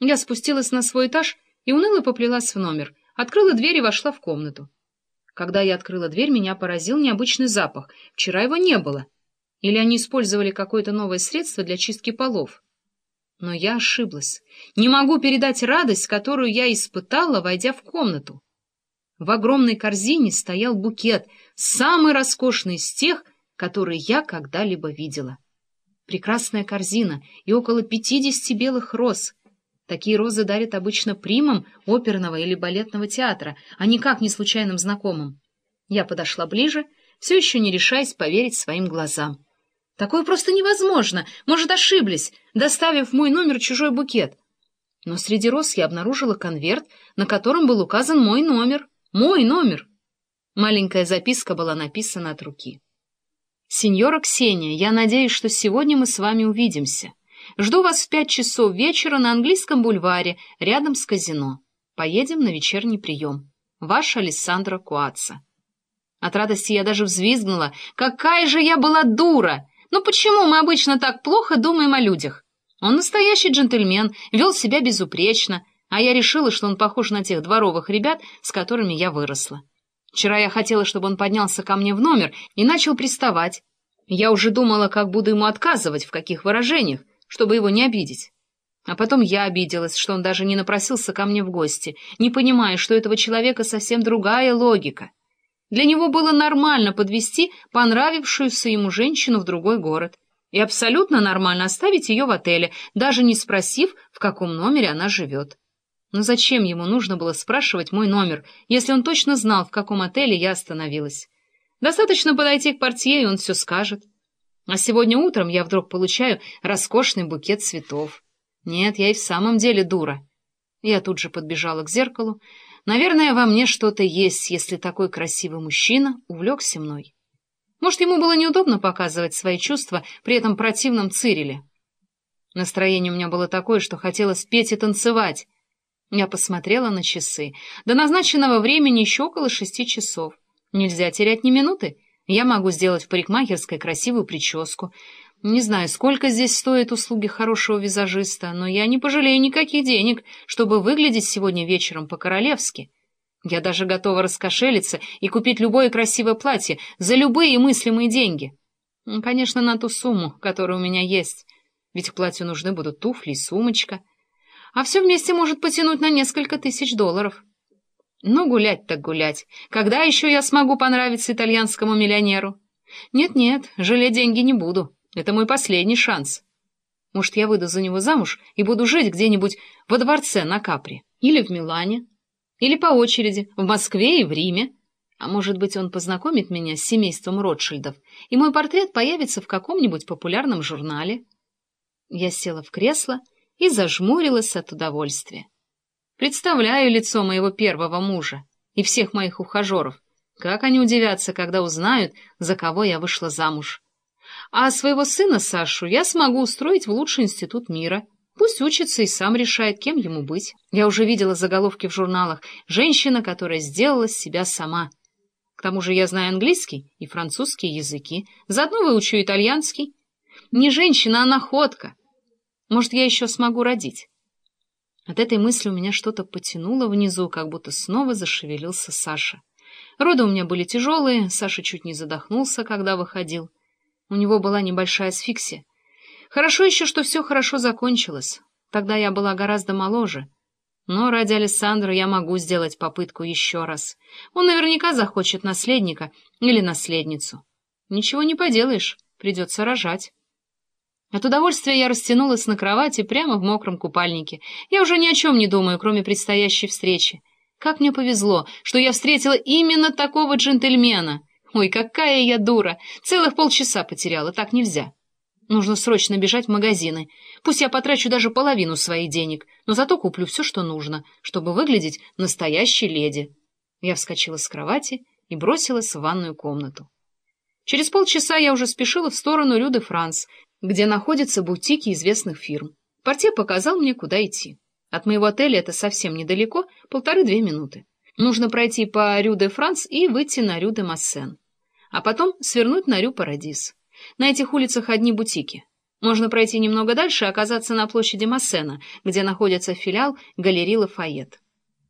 Я спустилась на свой этаж и уныло поплелась в номер, открыла дверь и вошла в комнату. Когда я открыла дверь, меня поразил необычный запах. Вчера его не было. Или они использовали какое-то новое средство для чистки полов. Но я ошиблась. Не могу передать радость, которую я испытала, войдя в комнату. В огромной корзине стоял букет, самый роскошный из тех, которые я когда-либо видела. Прекрасная корзина и около пятидесяти белых роз. Такие розы дарят обычно примам оперного или балетного театра, а никак не случайным знакомым. Я подошла ближе, все еще не решаясь поверить своим глазам. Такое просто невозможно. Может, ошиблись, доставив в мой номер чужой букет. Но среди роз я обнаружила конверт, на котором был указан мой номер. Мой номер. Маленькая записка была написана от руки. «Сеньора Ксения, я надеюсь, что сегодня мы с вами увидимся. Жду вас в пять часов вечера на английском бульваре, рядом с казино. Поедем на вечерний прием. Ваш Алессандро Куаца». От радости я даже взвизгнула. «Какая же я была дура!» Ну почему мы обычно так плохо думаем о людях? Он настоящий джентльмен, вел себя безупречно, а я решила, что он похож на тех дворовых ребят, с которыми я выросла. Вчера я хотела, чтобы он поднялся ко мне в номер и начал приставать. Я уже думала, как буду ему отказывать, в каких выражениях, чтобы его не обидеть. А потом я обиделась, что он даже не напросился ко мне в гости, не понимая, что у этого человека совсем другая логика. Для него было нормально подвести понравившуюся ему женщину в другой город. И абсолютно нормально оставить ее в отеле, даже не спросив, в каком номере она живет. Но зачем ему нужно было спрашивать мой номер, если он точно знал, в каком отеле я остановилась? Достаточно подойти к портье, и он все скажет. А сегодня утром я вдруг получаю роскошный букет цветов. Нет, я и в самом деле дура. Я тут же подбежала к зеркалу, Наверное, во мне что-то есть, если такой красивый мужчина увлекся мной. Может, ему было неудобно показывать свои чувства при этом противном Цириле. Настроение у меня было такое, что хотелось петь и танцевать. Я посмотрела на часы. До назначенного времени еще около шести часов. Нельзя терять ни минуты. Я могу сделать в парикмахерской красивую прическу. Не знаю, сколько здесь стоят услуги хорошего визажиста, но я не пожалею никаких денег, чтобы выглядеть сегодня вечером по-королевски. Я даже готова раскошелиться и купить любое красивое платье за любые мыслимые деньги. Конечно, на ту сумму, которая у меня есть. Ведь к платью нужны будут туфли и сумочка. А все вместе может потянуть на несколько тысяч долларов. Ну, гулять так гулять. Когда еще я смогу понравиться итальянскому миллионеру? Нет-нет, жалеть деньги не буду. Это мой последний шанс. Может, я выйду за него замуж и буду жить где-нибудь во дворце на Капри. Или в Милане. Или по очереди в Москве и в Риме. А может быть, он познакомит меня с семейством Ротшильдов, и мой портрет появится в каком-нибудь популярном журнале. Я села в кресло и зажмурилась от удовольствия. Представляю лицо моего первого мужа и всех моих ухажеров. Как они удивятся, когда узнают, за кого я вышла замуж. А своего сына Сашу я смогу устроить в лучший институт мира. Пусть учится и сам решает, кем ему быть. Я уже видела заголовки в журналах «Женщина, которая сделала себя сама». К тому же я знаю английский и французский языки. Заодно выучу итальянский. Не женщина, а находка. Может, я еще смогу родить. От этой мысли у меня что-то потянуло внизу, как будто снова зашевелился Саша. Роды у меня были тяжелые, Саша чуть не задохнулся, когда выходил. У него была небольшая асфиксия. Хорошо еще, что все хорошо закончилось. Тогда я была гораздо моложе. Но ради Александра я могу сделать попытку еще раз. Он наверняка захочет наследника или наследницу. Ничего не поделаешь, придется рожать. От удовольствия я растянулась на кровати прямо в мокром купальнике. Я уже ни о чем не думаю, кроме предстоящей встречи. Как мне повезло, что я встретила именно такого джентльмена. Ой, какая я дура! Целых полчаса потеряла, так нельзя. Нужно срочно бежать в магазины. Пусть я потрачу даже половину своих денег, но зато куплю все, что нужно, чтобы выглядеть настоящей леди. Я вскочила с кровати и бросилась в ванную комнату. Через полчаса я уже спешила в сторону Рю де Франс, где находятся бутики известных фирм. Портье показал мне, куда идти. От моего отеля это совсем недалеко, полторы-две минуты. Нужно пройти по Рю де Франс и выйти на Рю де Массен а потом свернуть на Рю-Парадис. На этих улицах одни бутики. Можно пройти немного дальше и оказаться на площади Массена, где находится филиал галереи Лафайет.